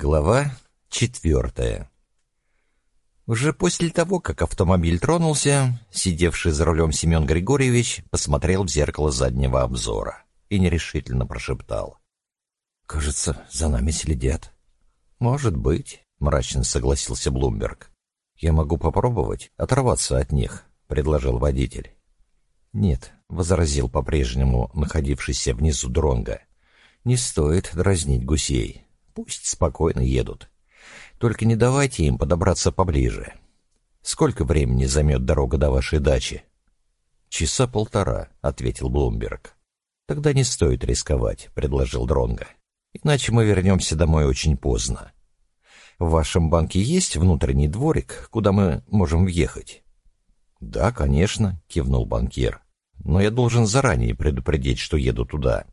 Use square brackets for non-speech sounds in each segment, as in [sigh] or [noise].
Глава четвертая Уже после того, как автомобиль тронулся, сидевший за рулем Семен Григорьевич посмотрел в зеркало заднего обзора и нерешительно прошептал. «Кажется, за нами следят». «Может быть», — мрачно согласился Блумберг. «Я могу попробовать оторваться от них», — предложил водитель. «Нет», — возразил по-прежнему находившийся внизу Дронга. «Не стоит дразнить гусей. Пусть спокойно едут. Только не давайте им подобраться поближе. Сколько времени займет дорога до вашей дачи?» «Часа полтора», — ответил Блумберг. «Тогда не стоит рисковать», — предложил Дронга. «Иначе мы вернемся домой очень поздно. В вашем банке есть внутренний дворик, куда мы можем въехать?» «Да, конечно», — кивнул банкир. «Но я должен заранее предупредить, что еду туда.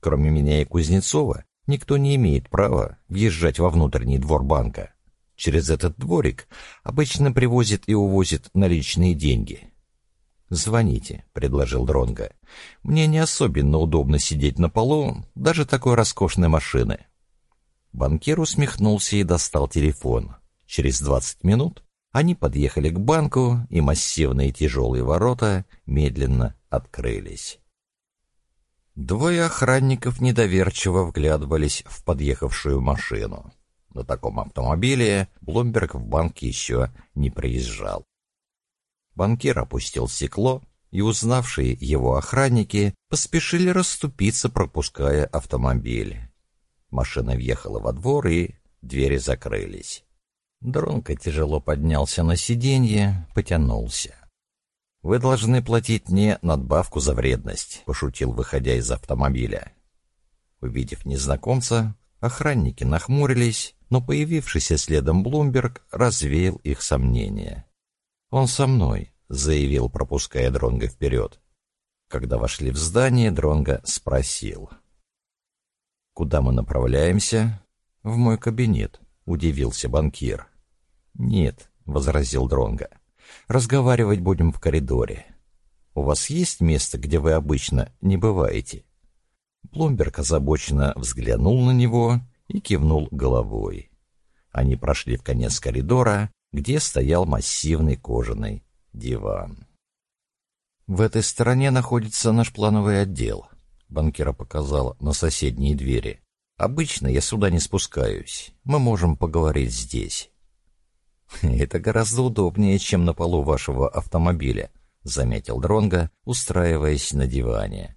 Кроме меня и Кузнецова, никто не имеет права въезжать во внутренний двор банка. Через этот дворик обычно привозят и увозят наличные деньги». «Звоните», — предложил Дронга. «Мне не особенно удобно сидеть на полу, даже такой роскошной машины». Банкир усмехнулся и достал телефон. Через двадцать минут они подъехали к банку, и массивные тяжелые ворота медленно открылись. Двое охранников недоверчиво вглядывались в подъехавшую машину. На таком автомобиле Блумберг в банк еще не приезжал. Банкир опустил стекло, и узнавшие его охранники поспешили расступиться, пропуская автомобиль. Машина въехала во двор, и двери закрылись. Дронко тяжело поднялся на сиденье, потянулся. «Вы должны платить мне надбавку за вредность», — пошутил, выходя из автомобиля. Увидев незнакомца, охранники нахмурились, но появившийся следом Блумберг развеял их сомнения. «Он со мной», — заявил, пропуская Дронга вперед. Когда вошли в здание, Дронга спросил. «Куда мы направляемся?» «В мой кабинет», — удивился банкир. «Нет», — возразил Дронга. «Разговаривать будем в коридоре. У вас есть место, где вы обычно не бываете?» Блумберг озабоченно взглянул на него и кивнул головой. Они прошли в конец коридора, где стоял массивный кожаный диван. «В этой стороне находится наш плановый отдел», — банкира показал на соседние двери. «Обычно я сюда не спускаюсь. Мы можем поговорить здесь». [laughs] «Это гораздо удобнее, чем на полу вашего автомобиля», — заметил Дронга, устраиваясь на диване.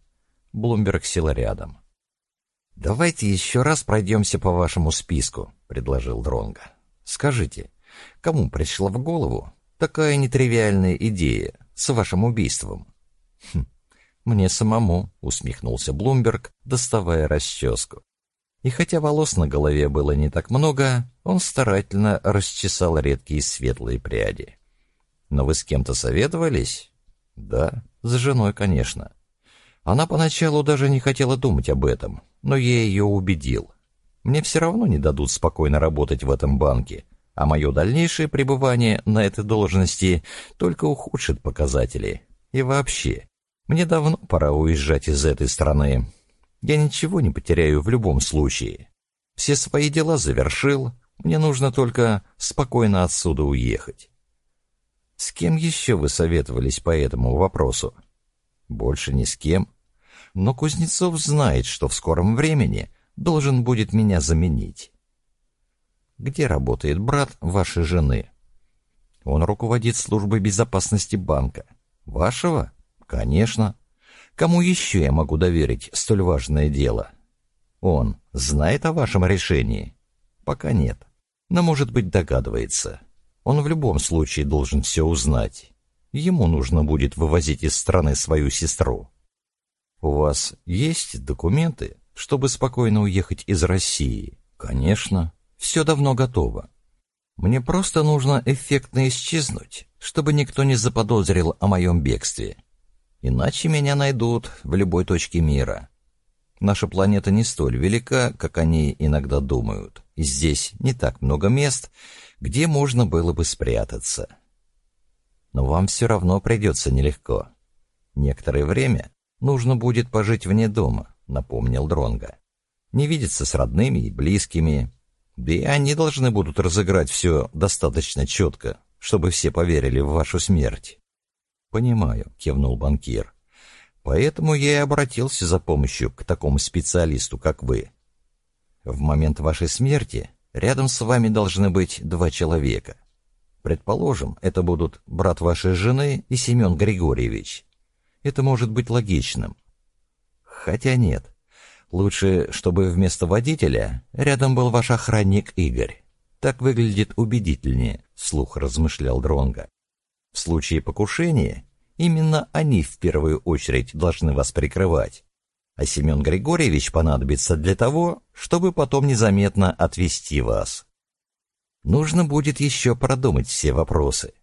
Блумберг сел рядом. «Давайте еще раз пройдемся по вашему списку», — предложил Дронга. «Скажите, кому пришла в голову такая нетривиальная идея с вашим убийством?» хм, «Мне самому», — усмехнулся Блумберг, доставая расческу. И хотя волос на голове было не так много, он старательно расчесал редкие светлые пряди. «Но вы с кем-то советовались?» «Да, с женой, конечно». Она поначалу даже не хотела думать об этом, но я ее убедил. Мне все равно не дадут спокойно работать в этом банке, а мое дальнейшее пребывание на этой должности только ухудшит показатели. И вообще, мне давно пора уезжать из этой страны, я ничего не потеряю в любом случае. Все свои дела завершил, мне нужно только спокойно отсюда уехать. С кем еще вы советовались по этому вопросу? Больше ни с кем. Но Кузнецов знает, что в скором времени должен будет меня заменить. Где работает брат вашей жены? Он руководит службой безопасности банка. Вашего? Конечно. Кому еще я могу доверить столь важное дело? Он знает о вашем решении? Пока нет. Но, может быть, догадывается. Он в любом случае должен все узнать. Ему нужно будет вывозить из страны свою сестру. У вас есть документы, чтобы спокойно уехать из России? Конечно. Все давно готово. Мне просто нужно эффектно исчезнуть, чтобы никто не заподозрил о моем бегстве. Иначе меня найдут в любой точке мира. Наша планета не столь велика, как они иногда думают, и здесь не так много мест, где можно было бы спрятаться. Но вам все равно придется нелегко. Некоторое время нужно будет пожить вне дома, напомнил Дронга. Не видеться с родными и близкими. Да и они должны будут разыграть все достаточно четко, чтобы все поверили в вашу смерть. «Понимаю», — кивнул банкир. «Поэтому я и обратился за помощью к такому специалисту, как вы. В момент вашей смерти рядом с вами должны быть два человека. Предположим, это будут брат вашей жены и Семен Григорьевич. Это может быть логичным. Хотя нет. Лучше, чтобы вместо водителя рядом был ваш охранник Игорь. Так выглядит убедительнее, слух размышлял Дронга. В случае покушения именно они в первую очередь должны вас прикрывать. А Семен Григорьевич понадобится для того, чтобы потом незаметно отвести вас. Нужно будет еще продумать все вопросы.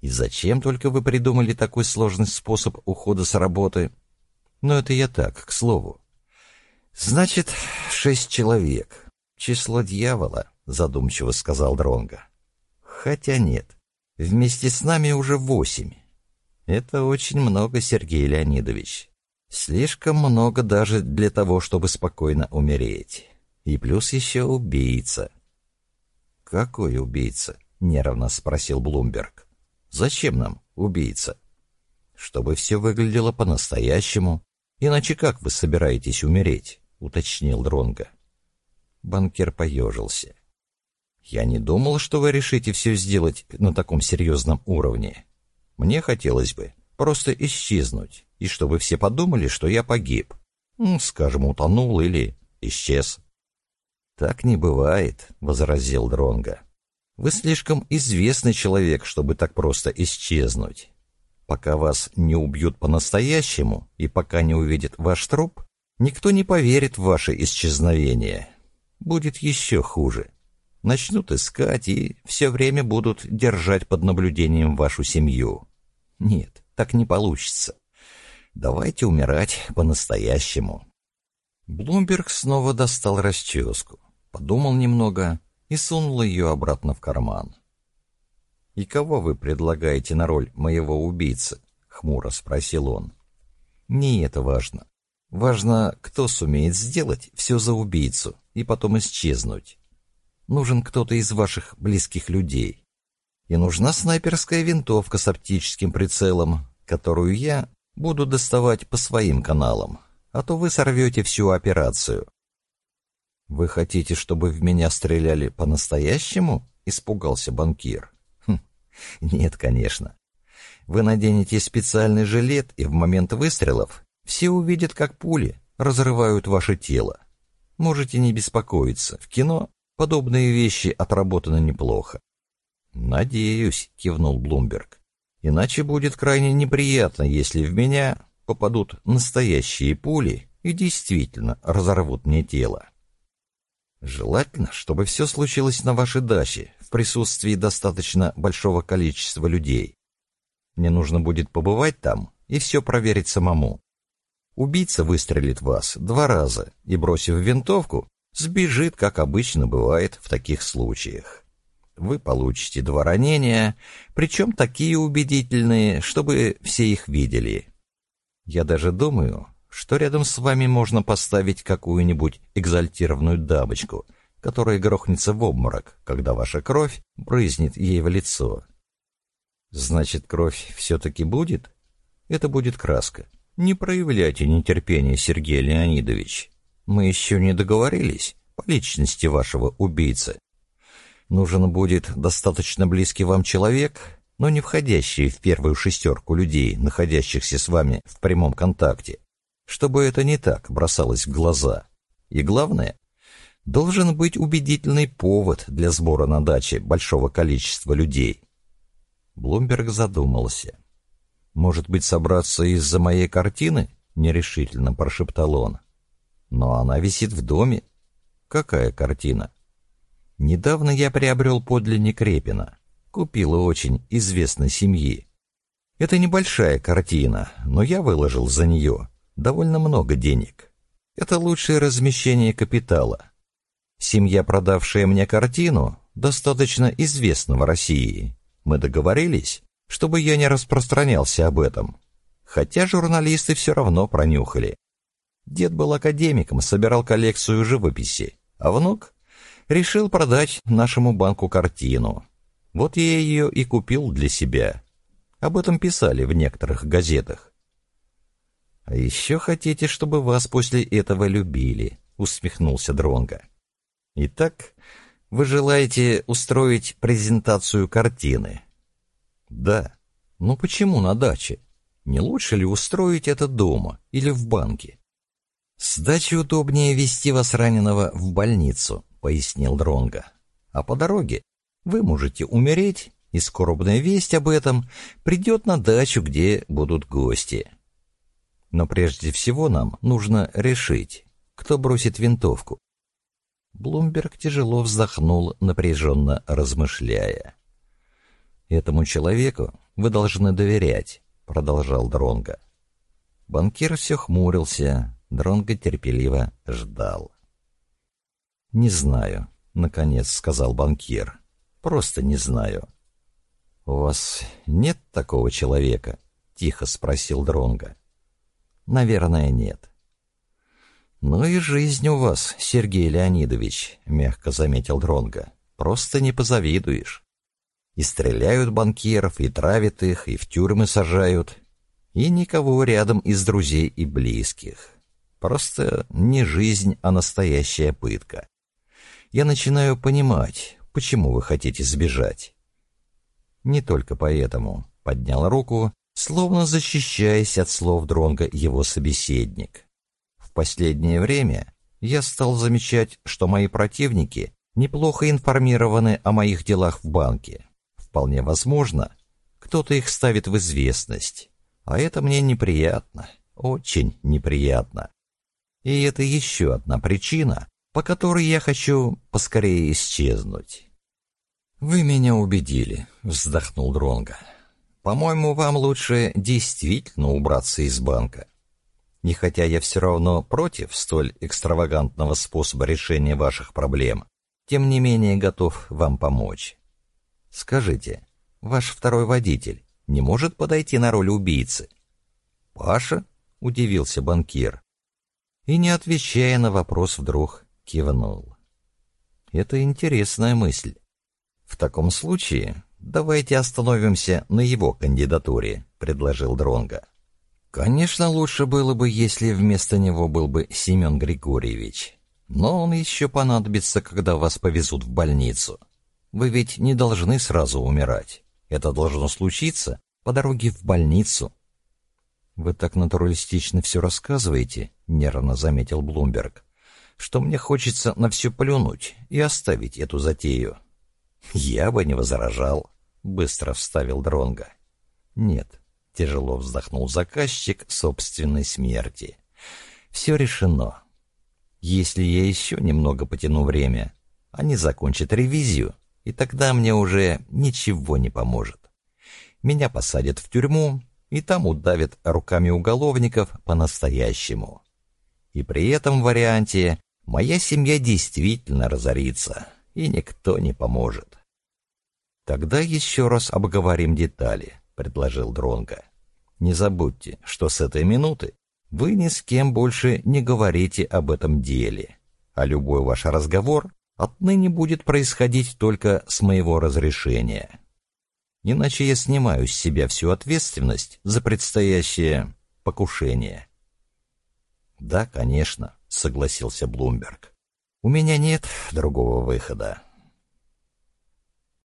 И зачем только вы придумали такой сложный способ ухода с работы? Но это я так, к слову. Значит, шесть человек. Число дьявола, задумчиво сказал Дронга. Хотя нет. Вместе с нами уже восемь. Это очень много, Сергей Леонидович. Слишком много даже для того, чтобы спокойно умереть. И плюс еще убийца. Какой убийца? Нервно спросил Блумберг. Зачем нам убийца? Чтобы все выглядело по-настоящему. Иначе как вы собираетесь умереть? Уточнил Дронга. Банкир поежился. Я не думал, что вы решите все сделать на таком серьезном уровне. Мне хотелось бы просто исчезнуть, и чтобы все подумали, что я погиб. Ну, скажем, утонул или исчез. Так не бывает, возразил Дронга. Вы слишком известный человек, чтобы так просто исчезнуть. Пока вас не убьют по-настоящему и пока не увидят ваш труп, никто не поверит в ваше исчезновение. Будет еще хуже начнут искать и все время будут держать под наблюдением вашу семью. Нет, так не получится. Давайте умирать по-настоящему. Блумберг снова достал расческу, подумал немного и сунул ее обратно в карман. «И кого вы предлагаете на роль моего убийцы?» — хмуро спросил он. «Не это важно. Важно, кто сумеет сделать все за убийцу и потом исчезнуть. Нужен кто-то из ваших близких людей. И нужна снайперская винтовка с оптическим прицелом, которую я буду доставать по своим каналам, а то вы сорвете всю операцию. «Вы хотите, чтобы в меня стреляли по-настоящему?» — испугался банкир. Хм, «Нет, конечно. Вы наденете специальный жилет, и в момент выстрелов все увидят, как пули разрывают ваше тело. Можете не беспокоиться, в кино Подобные вещи отработаны неплохо. «Надеюсь», — кивнул Блумберг. «Иначе будет крайне неприятно, если в меня попадут настоящие пули и действительно разорвут мне тело. Желательно, чтобы все случилось на вашей даче, в присутствии достаточно большого количества людей. Мне нужно будет побывать там и все проверить самому. Убийца выстрелит вас два раза и, бросив винтовку, сбежит, как обычно бывает в таких случаях. Вы получите два ранения, причем такие убедительные, чтобы все их видели. Я даже думаю, что рядом с вами можно поставить какую-нибудь экзальтированную дамочку, которая грохнется в обморок, когда ваша кровь брызнет ей в лицо. Значит, кровь все-таки будет? Это будет краска. Не проявляйте нетерпения, Сергей Леонидович. Мы еще не договорились по личности вашего убийцы. Нужен будет достаточно близкий вам человек, но не входящий в первую шестерку людей, находящихся с вами в прямом контакте, чтобы это не так бросалось в глаза. И главное, должен быть убедительный повод для сбора на даче большого количества людей. Блумберг задумался. «Может быть, собраться из-за моей картины?» — нерешительно прошептал он. Но она висит в доме. Какая картина? Недавно я приобрел подлинник Репина. Купил у очень известной семьи. Это небольшая картина, но я выложил за нее довольно много денег. Это лучшее размещение капитала. Семья, продавшая мне картину, достаточно известна в России. Мы договорились, чтобы я не распространялся об этом. Хотя журналисты все равно пронюхали. Дед был академиком, собирал коллекцию живописи, а внук Решил продать нашему банку картину. Вот я ее и купил для себя. Об этом писали в некоторых газетах. «А еще хотите, чтобы вас после этого любили», — усмехнулся Дронга. «Итак, вы желаете устроить презентацию картины?» «Да. Но почему на даче? Не лучше ли устроить это дома или в банке?» «С дачи удобнее вести вас раненого в больницу», — пояснил Дронга. «А по дороге вы можете умереть, и скорбная весть об этом придет на дачу, где будут гости. Но прежде всего нам нужно решить, кто бросит винтовку. Блумберг тяжело вздохнул, напряженно размышляя. «Этому человеку вы должны доверять», — продолжал Дронга. Банкир все хмурился, Дронго терпеливо ждал. «Не знаю», — наконец сказал банкир. «Просто не знаю». «У вас нет такого человека?» — тихо спросил Дронга. «Наверное, нет». «Ну и жизнь у вас, Сергей Леонидович», — мягко заметил Дронга. «Просто не позавидуешь. И стреляют банкиров, и травят их, и в тюрьмы сажают, и никого рядом из друзей и близких. Просто не жизнь, а настоящая пытка. Я начинаю понимать, почему вы хотите сбежать. Не только поэтому, поднял руку, словно защищаясь от слов Дронга его собеседник последнее время я стал замечать, что мои противники неплохо информированы о моих делах в банке. Вполне возможно, кто-то их ставит в известность. А это мне неприятно, очень неприятно. И это еще одна причина, по которой я хочу поскорее исчезнуть. «Вы меня убедили», — вздохнул Дронга. «По-моему, вам лучше действительно убраться из банка. И хотя я все равно против столь экстравагантного способа решения ваших проблем, тем не менее готов вам помочь. Скажите, ваш второй водитель не может подойти на роль убийцы? Паша? Удивился банкир. И, не отвечая на вопрос, вдруг кивнул. Это интересная мысль. В таком случае давайте остановимся на его кандидатуре, предложил Дронга. Конечно, лучше было бы, если вместо него был бы Семен Григорьевич. Но он еще понадобится, когда вас повезут в больницу. Вы ведь не должны сразу умирать. Это должно случиться по дороге в больницу. Вы так натуралистично все рассказываете, нервно заметил Блумберг, что мне хочется на все плюнуть и оставить эту затею. [laughs] Я бы не возражал, быстро вставил Дронга. Нет, Тяжело вздохнул заказчик собственной смерти. Все решено. Если я еще немного потяну время, они закончат ревизию, и тогда мне уже ничего не поможет. Меня посадят в тюрьму, и там удавят руками уголовников по-настоящему. И при этом варианте моя семья действительно разорится, и никто не поможет. Тогда еще раз обговорим детали предложил Дронга. Не забудьте, что с этой минуты вы ни с кем больше не говорите об этом деле, а любой ваш разговор отныне будет происходить только с моего разрешения. Иначе я снимаю с себя всю ответственность за предстоящее покушение. Да, конечно, согласился Блумберг. У меня нет другого выхода.